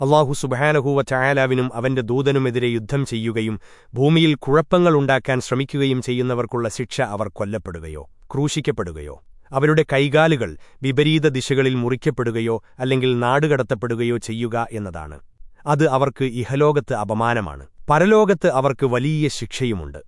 അള്ളാഹു സുബഹാനഹൂവ ചായാലാവിനും അവന്റെ ദൂതനുമെതിരെ യുദ്ധം ചെയ്യുകയും ഭൂമിയിൽ കുഴപ്പങ്ങളുണ്ടാക്കാൻ ശ്രമിക്കുകയും ചെയ്യുന്നവർക്കുള്ള ശിക്ഷ അവർ കൊല്ലപ്പെടുകയോ ക്രൂശിക്കപ്പെടുകയോ അവരുടെ കൈകാലുകൾ വിപരീത ദിശകളിൽ മുറിക്കപ്പെടുകയോ അല്ലെങ്കിൽ നാടുകടത്തപ്പെടുകയോ ചെയ്യുക എന്നതാണ്. അത് അവർക്ക് ഇഹലോകത്ത് അപമാനമാണ്. പരലോകത്ത് അവർക്ക് വലിയ ശിക്ഷയുമുണ്ട്.